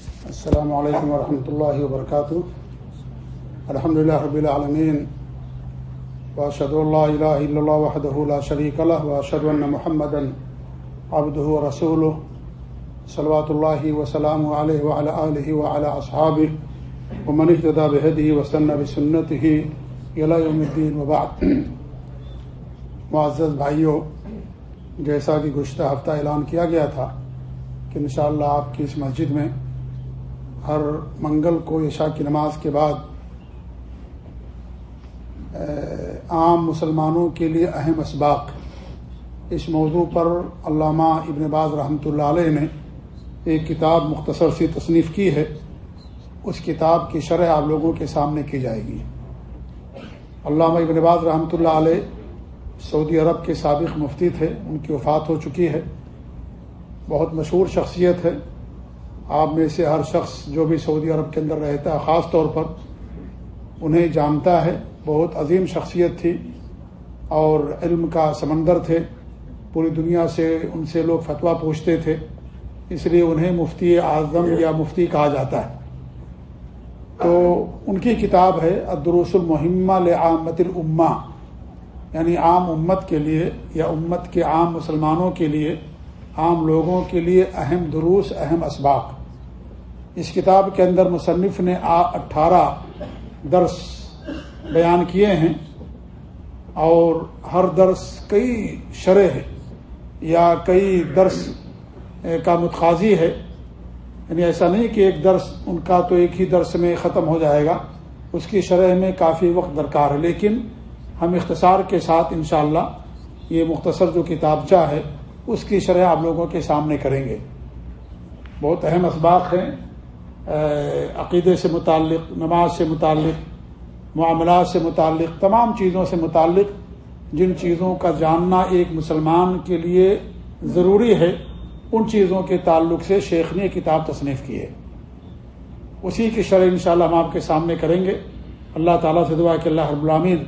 السلام علیکم ورحمۃ اللہ وبرکاتہ الحمد لله رب العالمين. واشهد ان لا اله الا الله وحده لا شريك له واشهد ان محمدا عبده ورسوله صلوات الله وسلامه عليه وعلى اله وعلى اصحابه ومن اهتدى بهديه واستنى بسنته الى يوم الدين وبعد. معزز بھائیو، جیسا کہ گزشتہ ہفتہ اعلان کیا گیا تھا کہ انشاءاللہ آپ کی اس مسجد میں ہر منگل کو عشاء کی نماز کے بعد عام مسلمانوں کے لیے اہم اسباق۔ اس موضوع پر علامہ ابن باز رحمۃ اللہ علیہ نے ایک کتاب مختصر سی تصنیف کی ہے۔ اس کتاب کی شرح آپ لوگوں کے سامنے کی جائے گی۔ علامہ ابن باز رحمۃ اللہ علیہ سعودی عرب کے سابق مفتی تھے، ان کی وفات ہو چکی ہے۔ بہت مشہور شخصیت ہے۔ آپ میں سے ہر شخص جو بھی سعودی عرب کے اندر رہتا ہے، خاص طور پر انہیں جانتا ہے، بہت عظیم شخصیت تھی اور علم کا سمندر تھے۔ پوری دنیا سے ان سے لوگ فتویٰ پوچھتے تھے، اس لیے انہیں مفتی اعظم یا مفتی کہا جاتا ہے۔ تو ان کی کتاب ہے ادروس المحمہ لعامت الامہ یعنی عام امت کے لیے یا امت کے عام مسلمانوں کے لیے، عام لوگوں کے لیے اہم دروس، اہم اسباق۔ اس کتاب کے اندر مصنف نے اٹھارہ درس بیان کیے ہیں اور ہر درس کئی شرح ہے یا کئی درس کا متخاضی ہے۔ یعنی ایسا نہیں کہ ایک درس ان کا تو ایک ہی درس میں ختم ہو جائے گا، اس کی شرح میں کافی وقت درکار ہے۔ لیکن ہم اختصار کے ساتھ انشاءاللہ یہ مختصر جو کتاب چاہ ہے، اس کی شرح آپ لوگوں کے سامنے کریں گے۔ بہت اہم اسباق ہیں۔ عقیدے سے متعلق، نماز سے متعلق، معاملات سے متعلق، تمام چیزوں سے متعلق، جن چیزوں کا جاننا ایک مسلمان کے لیے ضروری ہے، ان چیزوں کے تعلق سے شیخ نے کتاب تصنیف کی ہے۔ اسی کی شرح انشاءاللہ ہم آپ کے سامنے کریں گے۔ اللہ تعالیٰ سے دعا کہ اللہ رب العامین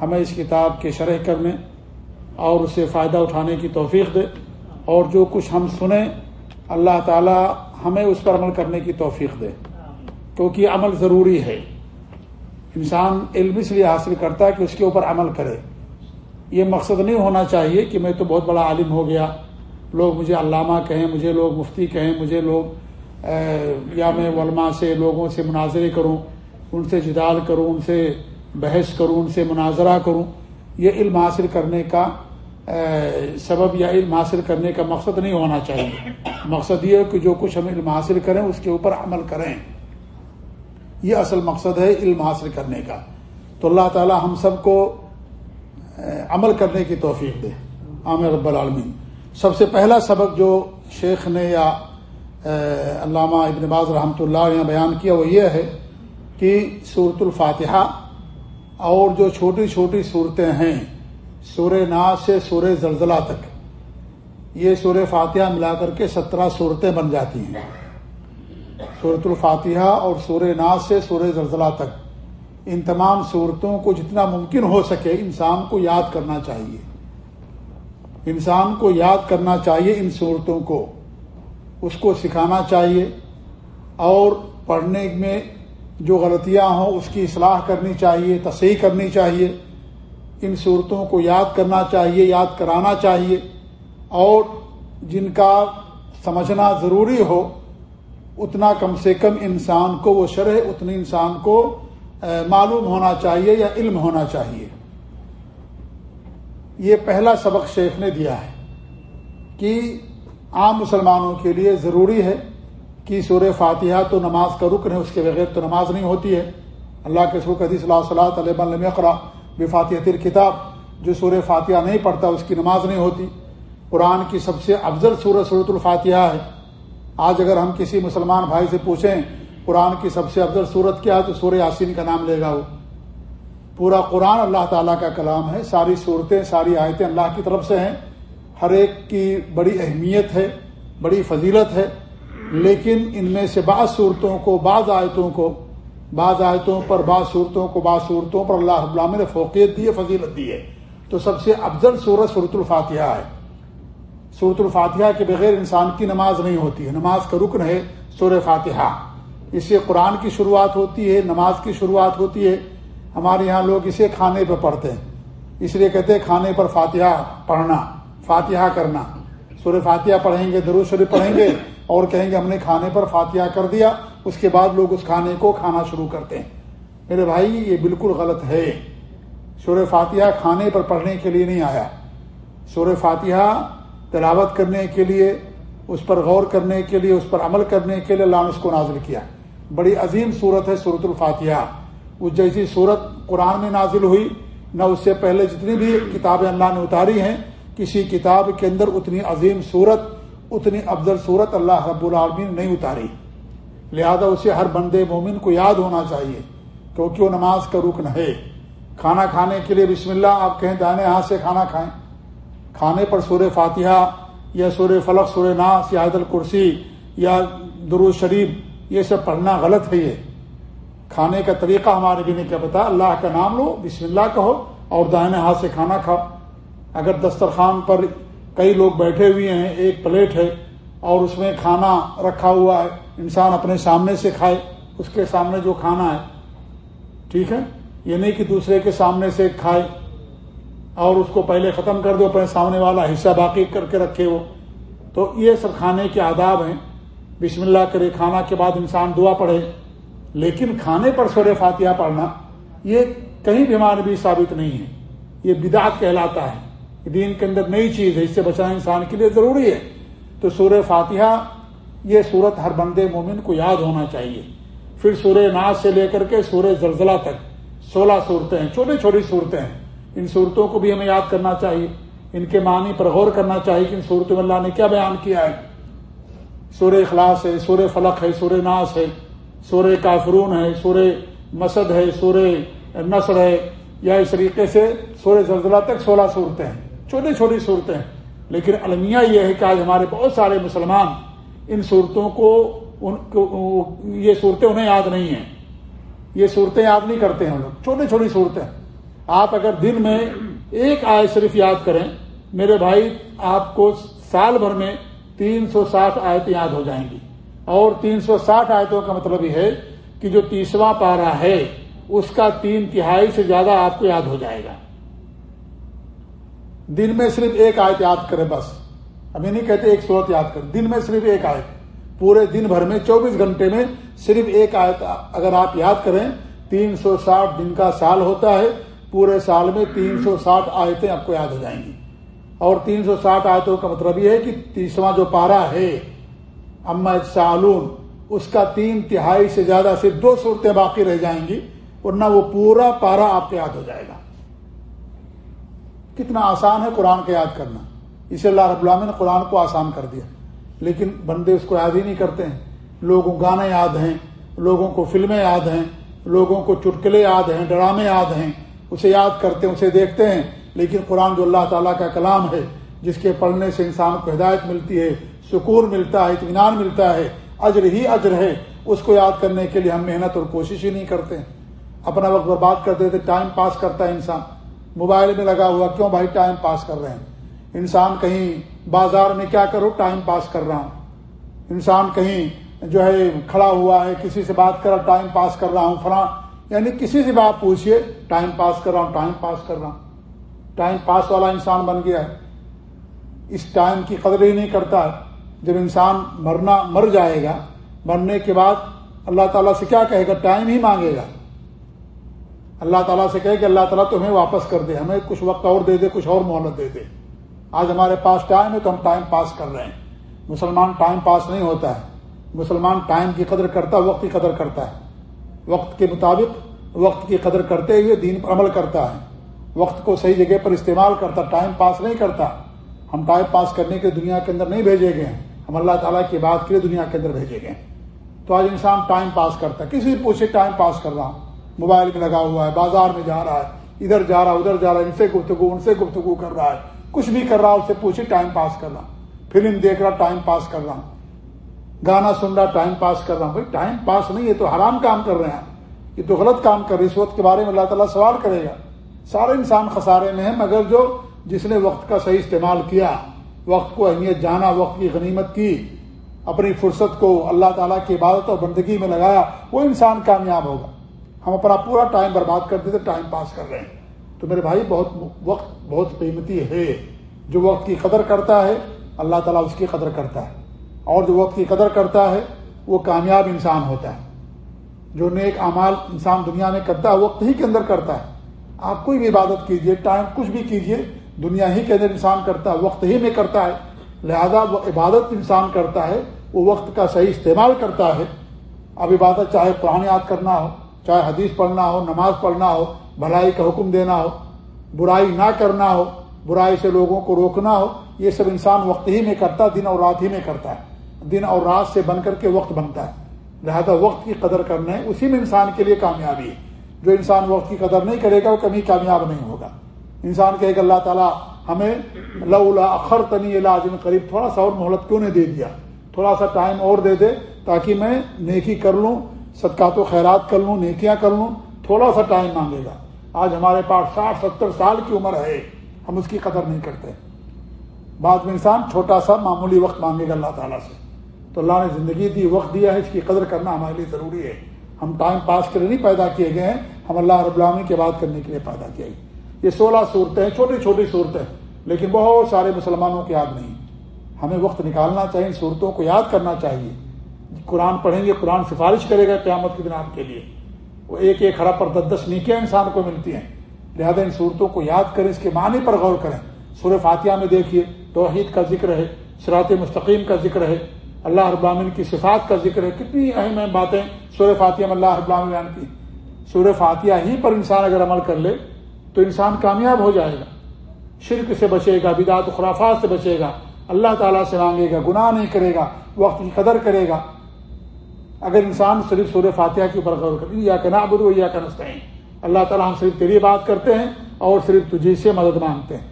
ہمیں اس کتاب کے شرح کرنے اور اسے فائدہ اٹھانے کی توفیق دے اور جو کچھ ہم سنیں، اللہ تعالیٰ ہمیں اس پر عمل کرنے کی توفیق دے۔ کیونکہ عمل ضروری ہے۔ انسان علم اس لیے حاصل کرتا ہے کہ اس کے اوپر عمل کرے۔ یہ مقصد نہیں ہونا چاہیے کہ میں تو بہت بڑا عالم ہو گیا۔ لوگ مجھے علامہ کہیں، مجھے لوگ مفتی کہیں، مجھے لوگ یا میں علماء سے، لوگوں سے مناظرے کروں، ان سے جدال کروں، ان سے بحث کروں، ان سے مناظرہ کروں۔ یہ علم حاصل کرنے کا سبب یا علم حاصل کرنے کا مقصد نہیں ہونا چاہیے۔ مقصد یہ ہے کہ جو کچھ ہم علم حاصل کریں، اس کے اوپر عمل کریں۔ یہ اصل مقصد ہے علم حاصل کرنے کا۔ تو اللہ تعالی ہم سب کو عمل کرنے کی توفیق دے۔ عامر رب العالمین۔ سب سے پہلا سبق جو شیخ نے یا علامہ ابن باز رحمۃ اللہ نے بیان کیا، وہ یہ ہے کہ صورت الفاتحہ اور جو چھوٹی چھوٹی صورتیں ہیں سورہ ناز سے سورہ زلزلہ تک۔ یہ سورہ فاتحہ ملا کر کے سترہ صورتیں بن جاتی ہیں۔ صورت الفاتحہ اور سورہ ناز سے سورہ زلزلہ تک۔ ان تمام صورتوں کو جتنا ممکن ہو سکے انسان کو یاد کرنا چاہیے۔ انسان کو یاد کرنا چاہیے ان صورتوں کو۔ اس کو سکھانا چاہیے۔ اور پڑھنے میں جو غلطیاں ہوں اس کی اصلاح کرنی چاہیے، تصحیح کرنی چاہیے۔ ان صورتوں کو یاد کرنا چاہیے، یاد کرانا چاہیے۔ اور جن کا سمجھنا ضروری ہو، اتنا کم سے کم انسان کو وہ شرح، اتنے انسان کو معلوم ہونا چاہیے یا علم ہونا چاہیے۔ یہ پہلا سبق شیخ نے دیا ہے کہ عام مسلمانوں کے لیے ضروری ہے کہ سورہ فاتحہ تو نماز کا رکن ہے، اس کے بغیر تو نماز نہیں ہوتی ہے۔ اللہ کے سرخ حدیث اللہ صلاح علیہ اقرا بے فاتحت کتاب جو سورہ فاتحہ نہیں پڑھتا، اس کی نماز نہیں ہوتی۔ قرآن کی سب سے افضل سورہ صورت الفاتحہ ہے۔ آج اگر ہم کسی مسلمان بھائی سے پوچھیں، قرآن کی سب سے افضل صورت کیا ہے، تو سورہ یاسین کا نام لے گا وہ۔ پورا قرآن اللہ تعالیٰ کا کلام ہے۔ ساری صورتیں، ساری آیتیں اللہ کی طرف سے ہیں۔ ہر ایک کی بڑی اہمیت ہے، بڑی فضیلت ہے۔ لیکن ان میں سے بعض صورتوں کو، بعض آیتوں کو بعض آیتوں پر، بعض صورتوں کو، بعض صورتوں پر اللہ ابلام نے فوقیت دی ہے، فضیلت دی ہے۔ تو سب سے افضل صورت صورت الفاتحہ ہے۔ صورت الفاتحہ کے بغیر انسان کی نماز نہیں ہوتی ہے۔ نماز کا رکن ہے سور فاتحہ۔ اسے قرآن کی شروعات ہوتی ہے، نماز کی شروعات ہوتی ہے۔ ہمارے یہاں لوگ اسے کھانے پہ پڑھتے ہیں۔ اس لیے کہتے ہیں کھانے پر فاتحہ پڑھنا، فاتحہ کرنا۔ سورہ فاتحہ پڑھیں گے درو شریف پڑھیں گے اور کہیں گے ہم نے کھانے پر فاتحہ کر دیا۔ اس کے بعد لوگ اس کھانے کو کھانا شروع کرتے ہیں۔ میرے بھائی، یہ بالکل غلط ہے۔ سورہ فاتحہ کھانے پر پڑھنے کے لیے نہیں آیا۔ سورہ فاتحہ تلاوت کرنے کے لیے، اس پر غور کرنے کے لیے، اس پر عمل کرنے کے لیے اللہ نے اس کو نازل کیا۔ بڑی عظیم صورت ہے صورت الفاتحہ۔ اس جیسی صورت قرآن میں نازل ہوئی، نہ اس سے پہلے جتنی بھی کتابیں اللہ نے اتاری ہیں، کسی کتاب کے اندر اتنی عظیم صورت، اتنی افضل صورت اللہ رب العالمین نہیں اتاری۔ لہذا اسے ہر بندے مومن کو یاد ہونا چاہیے کیونکہ وہ نماز کا رکن ہے۔ کھانا کھانے کے لیے بسم اللہ آپ کہیں دانے ہاتھ سے کھانا کھائیں۔ کھانے پر سورہ فاتحہ یا سورہ فلق، سورہ ناس یا عید الکرسی یا درو شریف، یہ سب پڑھنا غلط ہے یہ۔ کھانے کا طریقہ ہمارے بھی نے کیا بتا اللہ کا نام لو، بسم اللہ کہو اور دائنے ہاتھ سے کھانا کھاؤ۔ اگر دسترخوان پر کئی لوگ بیٹھے ہوئے ہیں، ایک پلیٹ ہے اور اس میں کھانا رکھا ہوا ہے۔ انسان اپنے سامنے سے کھائے، اس کے سامنے جو کھانا ہے۔ ٹھیک ہے؟ یہ نہیں کہ دوسرے کے سامنے سے کھائے اور اس کو پہلے ختم کر دو اپنے سامنے والا حصہ باقی کر کے رکھے ہو تو یہ سب کھانے کے آداب ہیں۔ بسم اللہ کرے، کھانا کے بعد انسان دعا پڑھے۔ لیکن کھانے پر سور فاتحہ پڑھنا، یہ کہیں بھی ہمارے بھی ثابت نہیں ہے۔ یہ بدعت کہلاتا ہے۔ دین کے اندر نئی چیز ہے، اس سے بچنا انسان کے لیے ضروری ہے۔ تو سورہ فاتحہ، یہ صورت ہر بندے مومن کو یاد ہونا چاہیے۔ پھر سورہ ناز سے لے کر کے سورہ زلزلہ تک، سولہ صورتیں ہیں، چھوٹی چھوٹی صورتیں ہیں۔ ان صورتوں کو بھی ہمیں یاد کرنا چاہیے۔ ان کے معنی پر غور کرنا چاہیے کہ ان صورتوں میں اللہ نے کیا بیان کیا ہے۔ سورہ اخلاص ہے، سورہ فلق ہے، سورہ ناس ہے، سورہ کافرون ہے، سورہ مسد ہے، سورہ نصر ہے۔ یا اس طریقے سے سورہ زلزلہ تک سولہ صورتیں ہیں۔ چھوٹی چھوٹی صورتیں ہیں۔ لیکن المیہ یہ ہے کہ آج ہمارے بہت سارے مسلمان ان صورتوں کو، ان یہ صورتیں انہیں یاد نہیں ہیں۔ یہ صورتیں یاد نہیں کرتے ہیں لوگ۔ چھوٹی چھوٹی صورتیں۔ آپ اگر دن میں ایک آئے صرف یاد کریں، میرے بھائی، آپ کو سال بھر میں تین سو ساٹھ آیتیں یاد ہو جائیں گی۔ اور تین سو ساٹھ آیتوں کا مطلب یہ ہے کہ جو تیسواں پارا ہے، اس کا تین تہائی سے زیادہ آپ کو یاد ہو جائے گا۔ دن میں صرف ایک آیت یاد کرے بس۔ ابھی نہیں کہتے ایک صورت یاد کریں۔ دن میں صرف ایک آیت۔ پورے دن بھر میں چوبیس گھنٹے میں صرف ایک آیت اگر آپ یاد کریں، تین سو ساٹھ دن کا سال ہوتا ہے۔ پورے سال میں تین سو ساٹھ آیتیں آپ کو یاد ہو جائیں گی۔ اور تین سو ساٹھ آیتوں کا مطلب یہ ہے کہ تیسواں جو پارا ہے، اما سالون اس کا تین تہائی سے زیادہ صرف دو صورتیں باقی رہ جائیں گی، ورنہ وہ پورا پارا آپ کو یاد ہو جائے گا۔ کتنا آسان ہے قرآن کو یاد کرنا۔ اسے اللہ رب العالمین نے قرآن کو آسان کر دیا۔ لیکن بندے اس کو یاد ہی نہیں کرتے ہیں۔ لوگوں گانے یاد ہیں، لوگوں کو فلمیں یاد ہیں، لوگوں کو چٹکلے یاد ہیں، ڈرامے یاد ہیں۔ اسے یاد کرتے ہیں، اسے دیکھتے ہیں۔ لیکن قرآن جو اللہ تعالیٰ کا کلام ہے، جس کے پڑھنے سے انسان کو ہدایت ملتی ہے، سکون ملتا ہے، اطمینان ملتا ہے، اجر ہی اجر ہے، اس کو یاد کرنے کے لیے ہم محنت اور کوشش ہی نہیں کرتے۔ اپنا وقت برباد کر دیتے، ٹائم پاس کرتا ہے انسان۔ موبائل میں لگا ہوا کیوں بھائی ٹائم پاس کر رہے ہیں؟ انسان کہیں بازار میں کیا کرو ٹائم پاس کر رہا ہوں۔ انسان کہیں جو ہے کھڑا ہوا ہے، کسی سے بات کر ٹائم پاس کر رہا ہوں، فلاں۔ یعنی کسی سے بھی آپ پوچھیے ٹائم پاس کر رہا ہوں، ٹائم پاس کر رہا ہوں۔ ٹائم پاس والا انسان بن گیا ہے۔ اس ٹائم کی قدر ہی نہیں کرتا۔ جب انسان مرنا، مر جائے گا، مرنے کے بعد اللہ تعالیٰ سے کیا کہے گا؟ ٹائم ہی مانگے گا۔ اللہ تعالیٰ سے کہے کہ اللہ تعالیٰ تمہیں واپس کر دے، ہمیں کچھ وقت اور دے دے، کچھ اور مہلت دے دے۔ آج ہمارے پاس ٹائم ہے تو ہم ٹائم پاس کر رہے ہیں۔ مسلمان ٹائم پاس نہیں ہوتا ہے۔ مسلمان ٹائم کی قدر کرتا ہے وقت کی قدر کرتا ہے۔ وقت کے مطابق وقت کی قدر کرتے ہوئے دین پر عمل کرتا ہے۔ وقت کو صحیح جگہ پر استعمال کرتا، ٹائم پاس نہیں کرتا۔ ہم ٹائم پاس کرنے کے دنیا کے اندر نہیں بھیجے گئے ہیں۔ ہم اللہ تعالیٰ کی بات کے لیے دنیا کے اندر بھیجے گئے تو آج انسان ٹائم پاس کرتا ہے۔ کسی پوچھے، ٹائم پاس کر رہا ہوں۔ موبائل میں لگا ہوا ہے، بازار میں جا رہا ہے، ادھر جا رہا، ادھر جا رہا ہے ان سے گفتگو، ان سے گفتگو کر رہا ہے۔ کچھ بھی کر رہا اس سے پوچھے ٹائم پاس کر رہا فلم دیکھ رہا، ٹائم پاس کر رہا گانا سن رہا، ٹائم پاس کر رہا ہوں بھائی، ٹائم پاس نہیں ہے تو حرام کام کر رہے ہیں۔ یہ تو غلط کام کر رہے اس وقت کے بارے میں اللہ تعالیٰ سوال کرے گا۔ سارے انسان خسارے میں ہیں، مگر جو جس نے وقت کا صحیح استعمال کیا، وقت کو اہمیت جانا، وقت کی غنیمت کی، اپنی فرصت کو اللہ تعالیٰ کی عبادت اور بندگی میں لگایا، وہ انسان کامیاب ہوگا۔ ہم اپنا پورا ٹائم برباد کر دیتے، ٹائم پاس کر رہے ہیں۔ تو میرے بھائی، بہت وقت بہت قیمتی ہے۔ جو وقت کی قدر کرتا ہے، اللہ تعالیٰ اس کی قدر کرتا ہے۔ اور جو وقت کی قدر کرتا ہے، وہ کامیاب انسان ہوتا ہے۔ جو نیک اعمال انسان دنیا میں کرتا ہے وقت ہی کے اندر کرتا ہے۔ آپ کوئی بھی عبادت کیجیے ٹائم کچھ بھی کیجیے دنیا ہی کے اندر انسان کرتا ہے، وقت ہی میں کرتا ہے۔ لہذا وہ عبادت انسان کرتا ہے، وہ وقت کا صحیح استعمال کرتا ہے۔ اب عبادت چاہے پرانی یاد کرنا ہو چاہے حدیث پڑھنا ہو، نماز پڑھنا ہو، بھلائی کا حکم دینا ہو، برائی نہ کرنا ہو، برائی سے لوگوں کو روکنا ہو، یہ سب انسان وقت ہی میں کرتا دن اور رات ہی میں کرتا ہے۔ دن اور رات سے بن کر کے وقت بنتا ہے۔ لہذا وقت کی قدر کرنا ہے، اسی میں انسان کے لیے کامیابی ہے۔ جو انسان وقت کی قدر نہیں کرے گا، وہ کبھی کامیاب نہیں ہوگا۔ انسان کہے گا، اللہ تعالیٰ ہمیں لولا اخر تنی لازم قریب، تھوڑا سا اور مہلت کیوں نے دے دیا؟ تھوڑا سا ٹائم اور دے دے تاکہ میں نیکی کر لوں صدقات و خیرات کر لوں، نیکیاں کر لوں، تھوڑا سا ٹائم مانگے گا۔ آج ہمارے پاس ساٹھ، ستر سال کی عمر ہے، ہم اس کی قدر نہیں کرتے۔ بعد میں انسان چھوٹا سا معمولی وقت مانگے گا اللہ تعالیٰ سے۔ تو اللہ نے زندگی دی، وقت دیا ہے، اس کی قدر کرنا ہمارے لیے ضروری ہے۔ ہم ٹائم پاس کے لیے نہیں پیدا کیے گئے ہیں، ہم اللہ رب العالمین کی بات کرنے کے لیے پیدا کیا یہ سولہ صورتیں چھوٹی چھوٹی صورتیں، لیکن بہت سارے مسلمانوں کو یاد نہیں۔ ہمیں وقت نکالنا چاہیے، ان صورتوں کو یاد کرنا چاہیے۔ قرآن پڑھیں گے، قرآن سفارش کرے گا قیامت کے دن آپ کے لیے۔ وہ ایک ایک ہرا پر دس دس نیکیاں انسان کو ملتی ہیں۔ لہذا ان صورتوں کو یاد کریں، اس کے معنی پر غور کریں۔ سورہ فاتحہ میں دیکھیے، توحید کا ذکر ہے سرات مستقیم کا ذکر ہے، اللہ ابامن کی صفات کا ذکر ہے۔ کتنی اہم اہم باتیں سورہ فاتحہ میں اللہ ابامن بیان کی۔ سورہ فاتحہ ہی پر انسان اگر عمل کر لے، تو انسان کامیاب ہو جائے گا۔ شرک سے بچے گا بدعت خرافات سے بچے گا۔ اللہ تعالیٰ سے مانگے گا، گناہ نہیں کرے گا، وقت کی قدر کرے گا۔ اگر انسان صرف سورہ فاتحہ کے اوپر غور کرے یا کہ نابود یا کہ اللہ تعالیٰ ہم صرف تیری بات کرتے ہیں اور صرف تجھی سے مدد مانگتے ہیں۔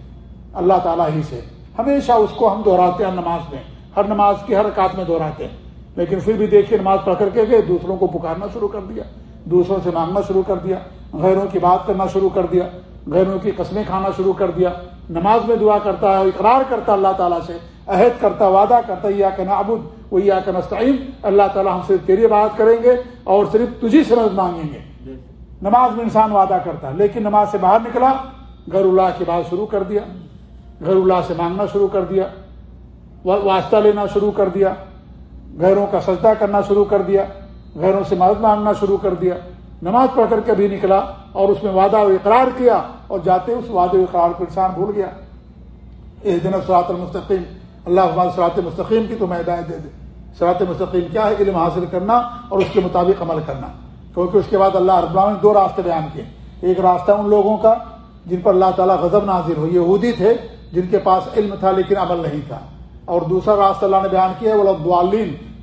اللہ تعالیٰ ہی سے۔ ہمیشہ اس کو ہم دہراتے ہیں نماز میں، ہر نماز کی ہر کات میں دہراتے ہیں۔ لیکن پھر بھی دیکھیے نماز پڑھ کر کے گئے، دوسروں کو پکارنا شروع کر دیا، دوسروں سے مانگنا شروع کر دیا، غیروں کی بات کرنا شروع کر دیا، غیروں کی قسمیں کھانا شروع کر دیا۔ نماز میں دعا کرتا ہے اقرار کرتا اللہ تعالیٰ سے، عہد کرتا وعدہ کرتا یا کہ نابود وہ یا کہ نستعین اللہ تعالیٰ ہم صرف تیری بات کریں گے اور صرف تجھی سے مدد مانگیں گے۔ نماز میں انسان وعدہ کرتا ہے، لیکن نماز سے باہر نکلا، غیر اللہ کی بات شروع کر دیا، غیر اللہ سے مانگنا شروع کر دیا واسطہ لینا شروع کر دیا، غیروں کا سجدہ کرنا شروع کر دیا، غیروں سے مدد مانگنا شروع کر دیا۔ نماز پڑھ کر کے بھی نکلا اور اس میں وعدہ و اقرار کیا اور جاتے اس وعدے و اقرار کو انسان بھول گیا۔ ایک دن سرات المستقیم۔ اللہ سرات مستقیم کی تو میں ہدایت دے دے۔ سرات مستقیم کیا ہے؟ علم حاصل کرنا اور اس کے مطابق عمل کرنا۔ کیونکہ اس کے بعد اللہ رب نے دو راستے بیان کیے۔ ایک راستہ ان لوگوں کا جن پر اللہ تعالیٰ غضب نازل ہو یہودی تھے، جن کے پاس علم تھا لیکن عمل نہیں تھا۔ اور دوسرا راستہ اللہ نے بیان کیا وہ لوگ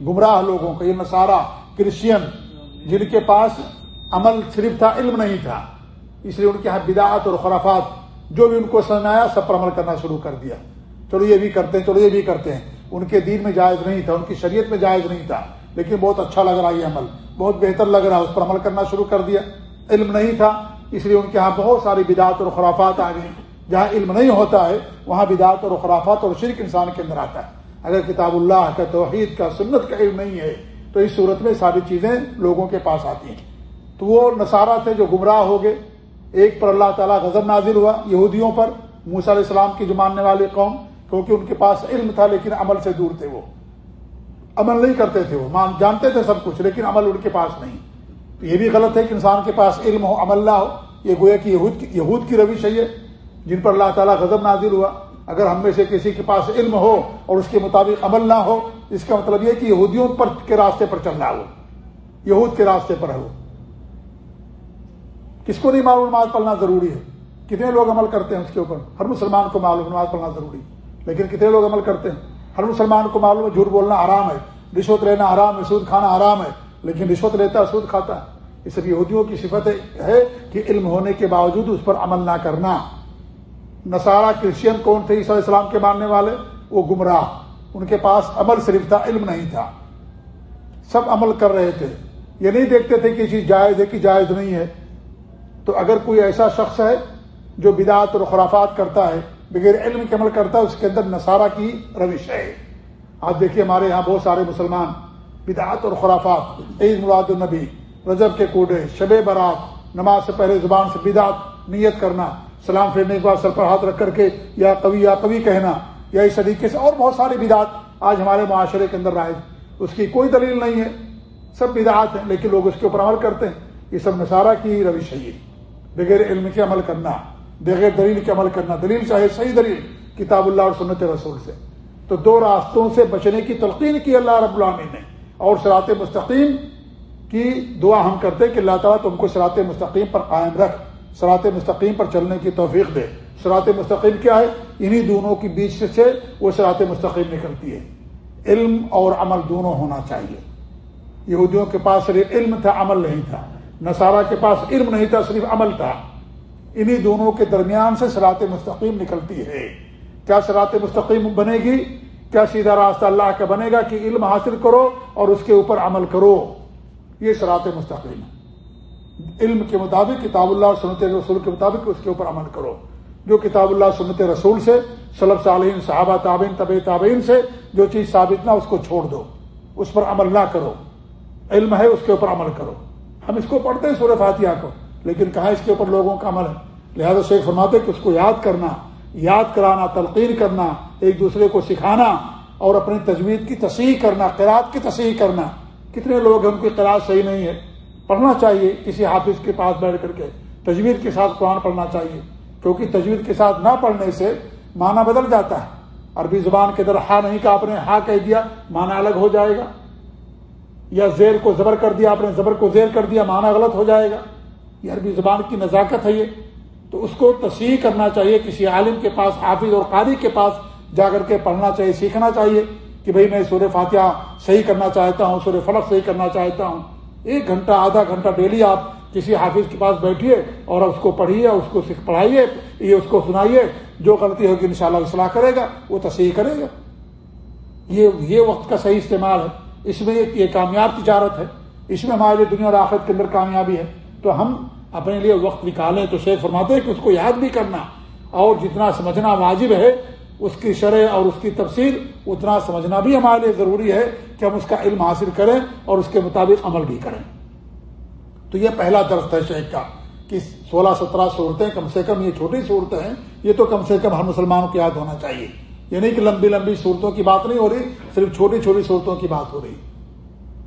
گمراہ لوگوں کا، یہ نصارہ کرسچین جن کے پاس عمل صرف تھا، علم نہیں تھا۔ اس لیے ان کے یہاں بدعت اور خرافات، جو بھی ان کو سمجھ آیا سب پر عمل کرنا شروع کر دیا۔ چلو یہ بھی کرتے ہیں، چلو یہ بھی کرتے ہیں۔ ان کے دین میں جائز نہیں تھا، ان کی شریعت میں جائز نہیں تھا۔ لیکن بہت اچھا لگ رہا یہ عمل، بہت بہتر لگ رہا، اس پر عمل کرنا شروع کر دیا۔ علم نہیں تھا، اس لیے ان کے یہاں بہت ساری بدعت اور خرافات آ گئی جہاں علم نہیں ہوتا ہے، وہاں بدعت اور خرافات اور شرک انسان کے اندر آتا ہے۔ اگر کتاب اللہ کا توحید کا سنت کا علم نہیں ہے، تو اس صورت میں ساری چیزیں لوگوں کے پاس آتی ہیں۔ تو وہ نصارہ تھے جو گمراہ ہو گئے۔ ایک پر اللہ تعالیٰ غزب نازل ہوا یہودیوں پر، موسیٰ علیہ السلام کی جو ماننے والی قوم، کیونکہ ان کے پاس علم تھا لیکن عمل سے دور تھے وہ۔ عمل نہیں کرتے تھے وہ جانتے تھے سب کچھ، لیکن عمل ان کے پاس نہیں۔ تو یہ بھی غلط ہے کہ انسان کے پاس علم ہو، عمل نہ ہو، یہ گویا کہ یہود یہود کی روش ہے یہ، جن پر اللہ تعالیٰ غضب نازل ہوا۔ اگر ہم میں سے کسی کے پاس علم ہو اور اس کے مطابق عمل نہ ہو، اس کا مطلب یہ کہ یہودیوں پر کے راستے پر چل رہا ہو، یہود کے راستے پر ہو کس کو نہیں معلوم نماز پڑھنا ضروری ہے؟ کتنے لوگ عمل کرتے ہیں اس کے اوپر؟ ہر مسلمان کو معلوم نماز پڑھنا ضروری لیکن کتنے لوگ عمل کرتے ہیں؟ ہر مسلمان کو معلوم ہے جھوٹ بولنا آرام ہے، رشوت لینا آرام ہے، سود کھانا آرام ہے، لیکن رشوت لیتا ہے، سود کھاتا ہے۔ اس لیے یہودیوں کی صفت ہے کہ علم ہونے کے باوجود اس پر عمل نہ کرنا۔ نصارہ، کرسچین کون تھے عیسیٰ السلام کے ماننے والے؟ وہ گمراہ۔ ان کے پاس عمل صرف تھا، علم نہیں تھا۔ سب عمل کر رہے تھے۔ یہ نہیں دیکھتے تھے کہ چیز جائز ہے کہ جائز نہیں ہے۔ تو اگر کوئی ایسا شخص ہے جو بدعت اور خرافات کرتا ہے، بغیر علم کے عمل کرتا ہے، اس کے اندر نصارہ کی روش ہے۔ آج دیکھیے ہمارے یہاں بہت سارے مسلمان بدعات اور خرافات، عید مراد النبی، رجب کے کوڈے شب برات نماز سے پہلے زبان سے بدعت، نیت کرنا، سلام پھیرنے کے بعد سر پر ہاتھ رکھ کر کے یا کبھی یا کبھی کہنا، یا اس طریقے سے اور بہت ساری بدعت آج ہمارے معاشرے کے اندر رائے اس کی کوئی دلیل نہیں ہے۔ سب بدعات ہیں، لیکن لوگ اس کے اوپر عمل کرتے ہیں۔ یہ سب نصارہ کی روش ہے بغیر علم کے عمل کرنا، بغیر دلیل کے عمل کرنا، دلیل چاہے صحیح دلیل، کتاب اللہ اور سنت رسول سے۔ تو دو راستوں سے بچنے کی تلقین کی اللہ رب العامین نے۔ اور سرات مستقیم کی دعا ہم کرتے کہ اللہ تعالیٰ تم کو سرات مستقیم پر قائم رکھ۔ سرات مستقیم پر چلنے کی توفیق دے۔ سرات مستقیم کیا ہے؟ انہی دونوں کے بیچ سے وہ سرات مستقیم نکلتی ہے۔ علم اور عمل دونوں ہونا چاہیے۔ یہودیوں کے پاس صرف علم تھا، عمل نہیں تھا۔ نصارہ کے پاس علم نہیں تھا، صرف عمل تھا۔ انہی دونوں کے درمیان سے سرات مستقیم نکلتی ہے۔ کیا سرات مستقیم بنے گی؟ کیا سیدھا راستہ اللہ کا بنے گا کہ علم حاصل کرو اور اس کے اوپر عمل کرو؟ یہ سرات مستقیم علم کے مطابق، کتاب اللہ اور سنت رسول کے مطابق اس کے اوپر عمل کرو۔ جو کتاب اللہ، سنت رسول سے صلب صالحین، صحابہ تابین طب تابعین سے جو چیز ثابت نہ اس کو چھوڑ دو۔ اس پر عمل نہ کرو۔ علم ہے، اس کے اوپر عمل کرو۔ ہم اس کو پڑھتے ہیں سورہ فاتحہ کو، لیکن کہاں اس کے اوپر لوگوں کا عمل ہے۔ لہذا شیخ فرماتے کہ اس کو یاد کرنا، یاد کرانا، تلقین کرنا، ایک دوسرے کو سکھانا اور اپنی تجوید کی تصحیح کرنا قرآد کی تصحیح کرنا۔ کتنے لوگ ہیں ان کی قرآد صحیح نہیں ہے؟ پڑھنا چاہیے کسی حافظ کے پاس بیٹھ کر کے۔ تجوید کے ساتھ قرآن پڑھنا چاہیے۔ کیونکہ تجوید کے ساتھ نہ پڑھنے سے معنی بدل جاتا ہے۔ عربی زبان کے در ہا نہیں کہا آپ نے ہا کہہ دیا، معنی الگ ہو جائے گا۔ یا زیر کو زبر کر دیا، آپ نے زبر کو زیر کر دیا، معنی غلط ہو جائے گا۔ یہ عربی زبان کی نزاکت ہے یہ۔ تو اس کو تصحیح کرنا چاہیے، کسی عالم کے پاس، حافظ اور قاری کے پاس جا کر کے پڑھنا چاہیے، سیکھنا چاہیے کہ بھئی میں سورہ فاتحہ صحیح کرنا چاہتا ہوں، سورہ فلق صحیح کرنا چاہتا ہوں۔ ایک گھنٹہ، آدھا گھنٹہ ڈیلی آپ کسی حافظ کے پاس بیٹھیے اور اس کو پڑھیے، اس کو پڑھائیے، یہ اس کو سنائیے۔ جو غلطی ہوگی انشاءاللہ اصلاح کرے گا، وہ تصحیح کرے گا۔ یہ یہ وقت کا صحیح استعمال ہے۔ اس میں یہ کامیاب تجارت ہے، اس میں ہمارے لیے دنیا اور آخرت کے اندر کامیابی ہے۔ تو ہم اپنے لیے وقت نکالیں تو شیخ فرماتے ہیں کہ اس کو یاد بھی کرنا۔ اور جتنا سمجھنا واجب ہے، اس کی شرح اور اس کی تفصیل اتنا سمجھنا بھی ہمارے لیے ضروری ہے کہ ہم اس کا علم حاصل کریں اور اس کے مطابق عمل بھی کریں۔ تو یہ پہلا درخت ہے شیخ کا کہ سولہ سترہ صورتیں کم سے کم یہ چھوٹی صورتیں ہیں، یہ تو کم سے کم ہر مسلمانوں کو یاد ہونا چاہیے۔ یہ نہیں کہ لمبی لمبی صورتوں کی بات نہیں ہو رہی، صرف چھوٹی چھوٹی صورتوں کی بات ہو رہی۔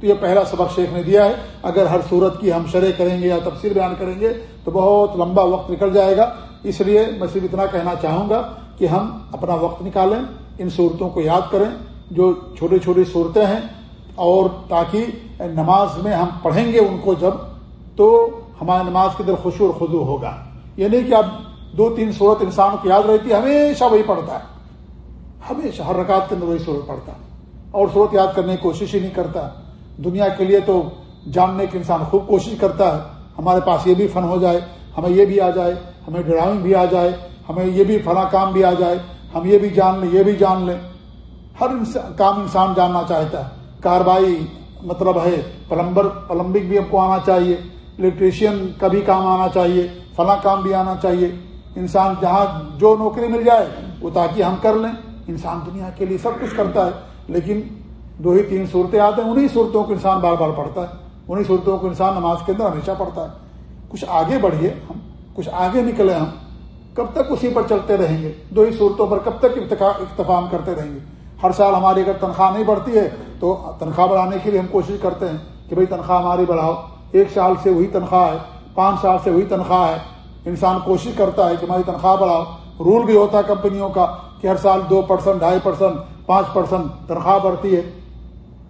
تو یہ پہلا سبق شیخ نے دیا ہے۔ اگر ہر صورت کی ہم شرح کریں گے یا تفسیر بیان کریں گے، تو بہت لمبا وقت نکل جائے گا۔ اس لیے میں صرف اتنا کہنا چاہوں گا کہ ہم اپنا وقت نکالیں، ان صورتوں کو یاد کریں، جو چھوٹی چھوٹی صورتیں ہیں، اور تاکہ نماز میں ہم پڑھیں گے ان کو جب، تو ہماری نماز کے اندر خوشی اور خزو ہوگا۔ یہ نہیں کہ اب دو تین صورت انسان کو یاد رہتی ہے ہمیشہ وہی پڑھتا ہے۔ ہمیشہ ہر رکعت کے اندر وہی صورت پڑھتا ہے اور صورت یاد کرنے کی کوشش ہی نہیں کرتا۔ دنیا کے لیے تو جاننے کے انسان خوب کوشش کرتا ہے۔ ہمارے پاس یہ بھی فن ہو جائے، ہمیں یہ بھی آ جائے، ہمیں ڈرائنگ بھی آ جائے، ہمیں یہ بھی فلاں کام بھی آ جائے، ہم یہ بھی جان لیں، یہ بھی جان لیں۔ ہر انسان کام انسان جاننا چاہتا ہے۔ کاروائی مطلب ہے، پلمبر، پلمبنگ بھی ہم کو آنا چاہیے، الیکٹریشین کا بھی کام آنا چاہیے فلاں کام بھی آنا چاہیے۔ انسان جہاں جو نوکری مل جائے، وہ تاکہ ہم کر لیں۔ انسان دنیا کے لیے سب کچھ کرتا ہے، لیکن دو ہی تین صورتیں آتے ہیں انہیں صورتوں کو انسان بار بار پڑھتا ہے انہیں صورتوں کو انسان نماز کے اندر ہمیشہ پڑھتا ہے۔ کچھ آگے بڑھیے ہم، کچھ آگے نکلے ہم، کب تک اسی پر چلتے رہیں گے؟ دو ہی صورتوں پر کب تک اختفام کرتے رہیں گے؟ ہر سال ہماری اگر تنخواہ نہیں بڑھتی ہے، تو تنخواہ بڑھانے کے لیے ہم کوشش کرتے ہیں کہ بھائی تنخواہ ہماری بڑھاؤ۔ ایک سال سے وہی تنخواہ ہے، پانچ سال سے وہی تنخواہ ہے۔ انسان کوشش کرتا ہے کہ ہماری تنخواہ بڑھاؤ۔ رول بھی ہوتا ہے کمپنیوں کا کہ ہر سال دو پرسنٹ ڈھائی پرسنٹ پانچ پرسنٹ تنخواہ بڑھتی ہے،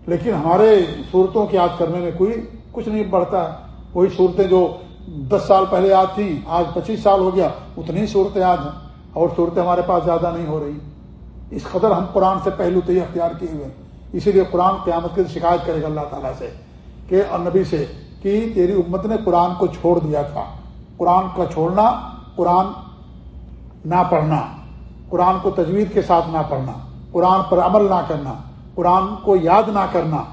لیکن ہمارے صورتوں کی یاد کرنے میں کوئی کچھ نہیں بڑھتا ہے۔ وہی صورتیں جو دس سال پہلے یاد تھیں آج پچیس سال ہو گیا، اتنی صورتیں یاد ہیں۔ اور صورتیں ہمارے پاس زیادہ نہیں ہو رہی۔ اس قدر ہم قرآن سے پہلو تو اختیار کیے ہوئے اسی لیے قرآن قیامت کی شکایت کرے گا اللہ تعالیٰ سے کہ نبی سے کہ تیری امت نے قرآن کو چھوڑ دیا تھا۔ قرآن کا چھوڑنا، قرآن نہ پڑھنا۔ قرآن کو تجوید کے ساتھ نہ پڑھنا، قرآن پر عمل نہ کرنا، قرآن کو یاد نہ کرنا،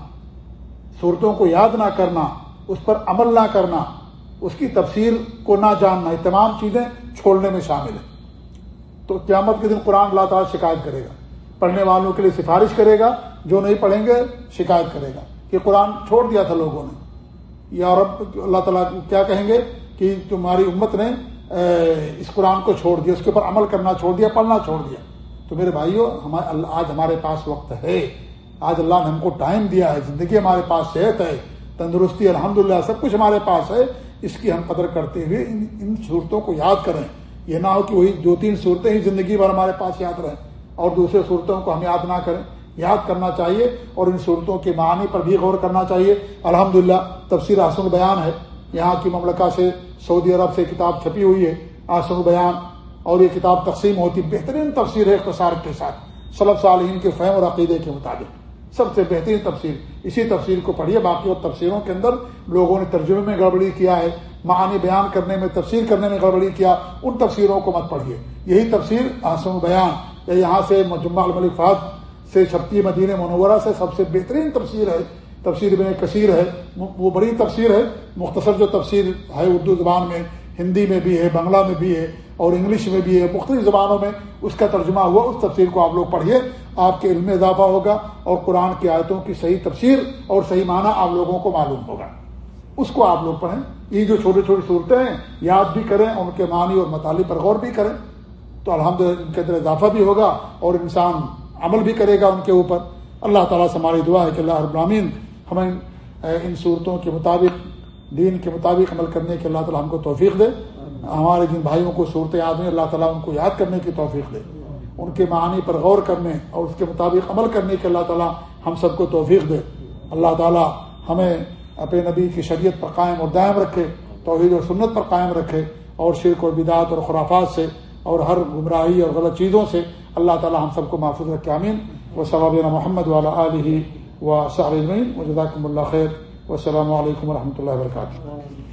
صورتوں کو یاد نہ کرنا، اس پر عمل نہ کرنا، اس کی تفسیر کو نہ جاننا، یہ تمام چیزیں چھوڑنے میں شامل ہیں۔ تو قیامت کے دن قرآن اللہ تعالیٰ شکایت کرے گا۔ پڑھنے والوں کے لیے سفارش کرے گا، جو نہیں پڑھیں گے شکایت کرے گا۔ کہ قرآن چھوڑ دیا تھا لوگوں نے۔ یا رب، اللہ تعالیٰ کیا کہیں گے کہ تمہاری امت نے اس قرآن کو چھوڑ دیا، اس کے اوپر عمل کرنا چھوڑ دیا، پڑھنا چھوڑ دیا۔ تو میرے بھائیوں آج ہمارے پاس وقت ہے۔ آج اللہ نے ہم کو ٹائم دیا ہے، زندگی ہمارے پاس صحت ہے، تندرستی الحمد سب کچھ ہمارے پاس ہے۔ اس کی ہم قدر کرتے ہوئے ان ان صورتوں کو یاد کریں۔ یہ نہ ہو کہ وہی دو تین صورتیں ہی زندگی بھر ہمارے پاس یاد رہیں اور دوسرے صورتوں کو ہم یاد نہ کریں۔ یاد کرنا چاہیے اور ان صورتوں کے معنی پر بھی غور کرنا چاہیے۔ الحمد للہ تفصیل آسن بیان ہے۔ یہاں کی مملکہ سے سعودی عرب سے کتاب چھپی ہوئی ہے آسن بیان، اور یہ کتاب تقسیم ہوتی، بہترین تفسیر ہے اختصار کے ساتھ صلب صالحین کے فہم اور عقیدے کے مطابق۔ سب سے بہترین تفسیر، اسی تفسیر کو پڑھیے باقی اور تفسیروں کے اندر لوگوں نے ترجمے میں گڑبڑی کیا ہے، معانی بیان کرنے میں، تفسیر کرنے میں گڑبڑی کیا، ان تفسیروں کو مت پڑھیے۔ یہی تفسیر آسم بیان، یا یہاں سے مجمع الملک فہد سے چھپتی مدینہ منورہ سے سب سے بہترین تفسیر ہے تفسیر میں کثیر ہے، وہ بڑی تفسیر ہے، مختصر جو تفسیر ہے اردو زبان میں، ہندی میں بھی ہے، بنگلہ میں بھی ہے، اور انگلش میں بھی ہے، مختلف زبانوں میں اس کا ترجمہ ہوا، اس تفسیر کو آپ لوگ پڑھیے آپ کے علم میں اضافہ ہوگا اور قرآن کی آیتوں کی صحیح تفسیر اور صحیح معنی آپ لوگوں کو معلوم ہوگا۔ اس کو آپ لوگ پڑھیں۔ یہ جو چھوٹی چھوٹی صورتیں ہیں، یاد بھی کریں، ان کے معنی اور مطالب پر غور بھی کریں۔ تو الحمد ان کے اندر اضافہ بھی ہوگا اور انسان عمل بھی کرے گا ان کے اوپر۔ اللہ تعالیٰ سے ہماری دعا ہے کہ اللہ ابرامین ہمیں ان صورتوں کے مطابق، دین کے مطابق عمل کرنے کے اللہ تعالیٰ ہم کو توفیق دے۔ ہمارے جن بھائیوں کو صورت یاد ہیں اللہ تعالیٰ ان کو یاد کرنے کی توفیق دے۔ ان کے معنی پر غور کرنے اور اس کے مطابق عمل کرنے کے اللہ تعالیٰ ہم سب کو توفیق دے۔ اللہ تعالیٰ ہمیں اپنے نبی کی شریعت پر قائم اور دائم رکھے، توحید و سنت پر قائم رکھے اور شرک و بدعت اور خرافات سے اور ہر گمراہی اور غلط چیزوں سے اللہ تعالیٰ ہم سب کو محفوظ رکھے امین و صباب محمد والا علیہ و صاحب و جزاکم اللہ خیر و السلام علیکم و رحمۃ اللہ وبرکاتہ۔